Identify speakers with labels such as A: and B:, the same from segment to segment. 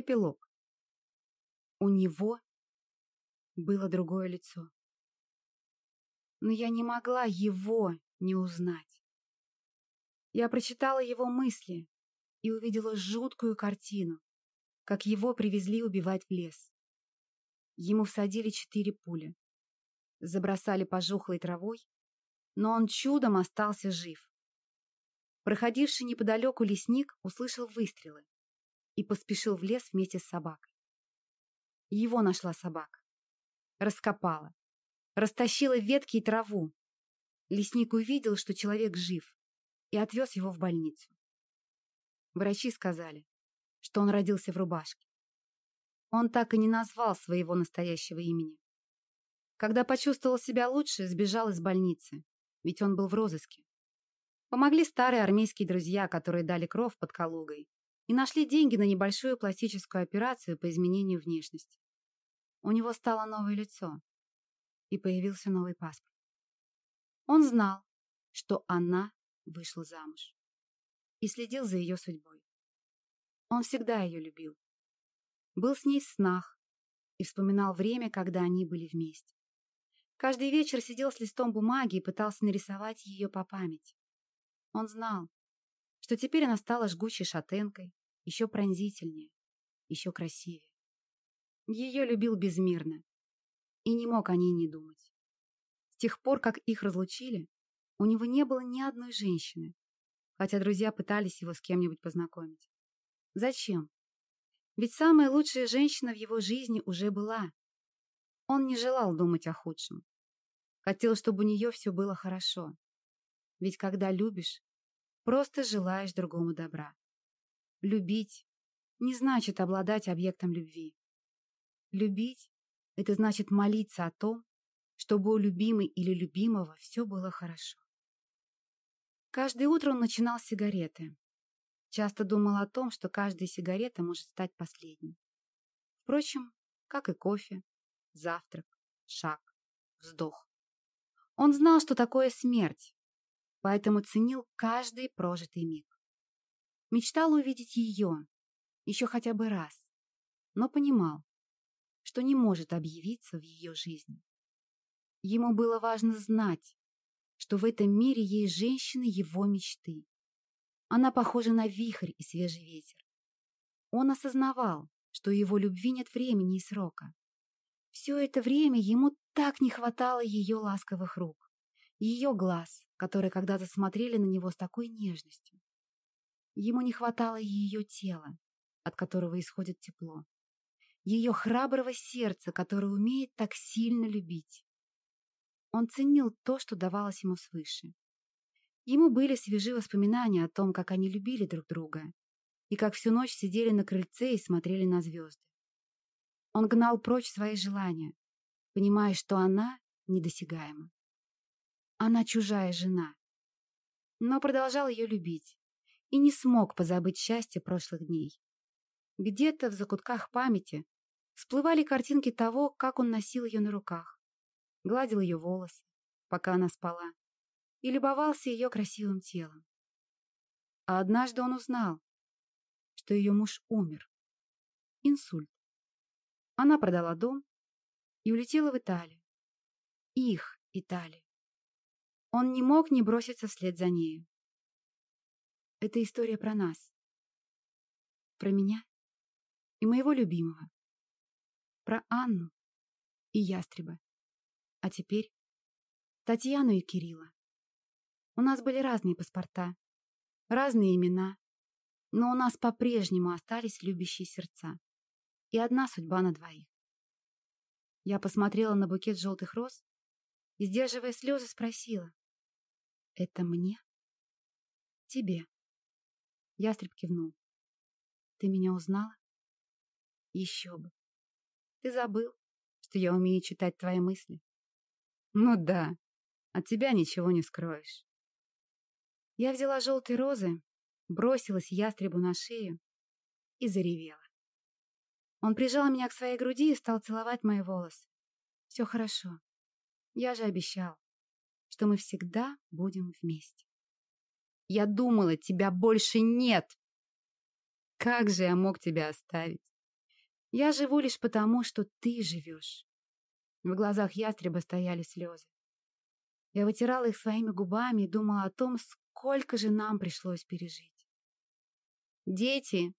A: Эпилог. У него было другое лицо. Но я не могла его не узнать. Я прочитала его мысли и увидела жуткую картину, как его привезли убивать в лес. Ему всадили четыре пули. Забросали пожухлой травой, но он чудом остался жив. Проходивший неподалеку лесник услышал выстрелы и поспешил в лес вместе с собакой. Его нашла собака. Раскопала. Растащила ветки и траву. Лесник увидел, что человек жив, и отвез его в больницу. Врачи сказали, что он родился в рубашке. Он так и не назвал своего настоящего имени. Когда почувствовал себя лучше, сбежал из больницы, ведь он был в розыске. Помогли старые армейские друзья, которые дали кровь под Калугой и нашли деньги на небольшую пластическую операцию по изменению внешности. У него стало новое лицо, и появился новый паспорт. Он знал, что она вышла замуж, и следил за ее судьбой. Он всегда ее любил. Был с ней в снах и вспоминал время, когда они были вместе. Каждый вечер сидел с листом бумаги и пытался нарисовать ее по памяти. Он знал, что теперь она стала жгучей шатенкой, еще пронзительнее, еще красивее. Ее любил безмерно и не мог о ней не думать. С тех пор, как их разлучили, у него не было ни одной женщины, хотя друзья пытались его с кем-нибудь познакомить. Зачем? Ведь самая лучшая женщина в его жизни уже была. Он не желал думать о худшем. Хотел, чтобы у нее все было хорошо. Ведь когда любишь, просто желаешь другому добра. Любить не значит обладать объектом любви. Любить – это значит молиться о том, чтобы у любимой или любимого все было хорошо. Каждое утро он начинал с сигареты. Часто думал о том, что каждая сигарета может стать последней. Впрочем, как и кофе, завтрак, шаг, вздох. Он знал, что такое смерть, поэтому ценил каждый прожитый миг. Мечтал увидеть ее, еще хотя бы раз, но понимал, что не может объявиться в ее жизни. Ему было важно знать, что в этом мире есть женщина его мечты. Она похожа на вихрь и свежий ветер. Он осознавал, что его любви нет времени и срока. Все это время ему так не хватало ее ласковых рук, ее глаз, которые когда-то смотрели на него с такой нежностью. Ему не хватало ее тела, от которого исходит тепло. Ее храброго сердца, которое умеет так сильно любить. Он ценил то, что давалось ему свыше. Ему были свежи воспоминания о том, как они любили друг друга, и как всю ночь сидели на крыльце и смотрели на звезды. Он гнал прочь свои желания, понимая, что она недосягаема. Она чужая жена, но продолжал ее любить, и не смог позабыть счастье прошлых дней. Где-то в закутках памяти всплывали картинки того, как он носил ее на руках, гладил ее волосы, пока она спала, и любовался ее красивым телом. А однажды он узнал, что ее муж умер. Инсульт. Она продала дом и улетела в Италию. Их Италию. Он не мог не броситься вслед за нею. Это история про нас. Про меня и моего любимого. Про Анну и Ястреба. А теперь Татьяну и Кирилла. У нас были разные паспорта, разные имена, но у нас по-прежнему остались любящие сердца. И одна судьба на двоих. Я посмотрела на букет желтых роз и, сдерживая слезы, спросила. «Это мне?» «Тебе», Ястреб кивнул. Ты меня узнала? Еще бы. Ты забыл, что я умею читать твои мысли? Ну да, от тебя ничего не скроешь. Я взяла желтые розы, бросилась ястребу на шею и заревела. Он прижал меня к своей груди и стал целовать мои волосы. Все хорошо. Я же обещал, что мы всегда будем вместе. Я думала, тебя больше нет. Как же я мог тебя оставить? Я живу лишь потому, что ты живешь. В глазах ястреба стояли слезы. Я вытирала их своими губами и думала о том, сколько же нам пришлось пережить. «Дети,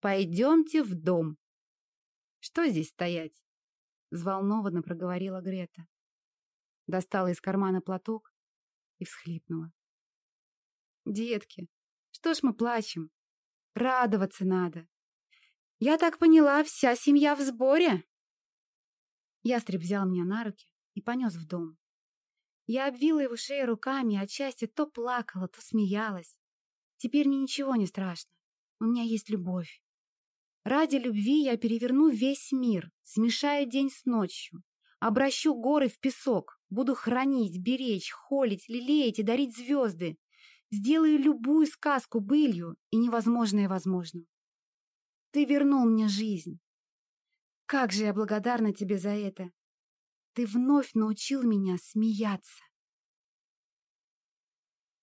A: пойдемте в дом!» «Что здесь стоять?» Взволнованно проговорила Грета. Достала из кармана платок и всхлипнула. «Детки, что ж мы плачем? Радоваться надо. Я так поняла, вся семья в сборе?» Ястреб взял меня на руки и понес в дом. Я обвила его шею руками, отчасти то плакала, то смеялась. Теперь мне ничего не страшно. У меня есть любовь. Ради любви я переверну весь мир, смешаю день с ночью, обращу горы в песок, буду хранить, беречь, холить, лелеять и дарить звезды. Сделаю любую сказку былью и невозможное возможным. Ты вернул мне жизнь. Как же я благодарна тебе за это. Ты вновь научил меня смеяться.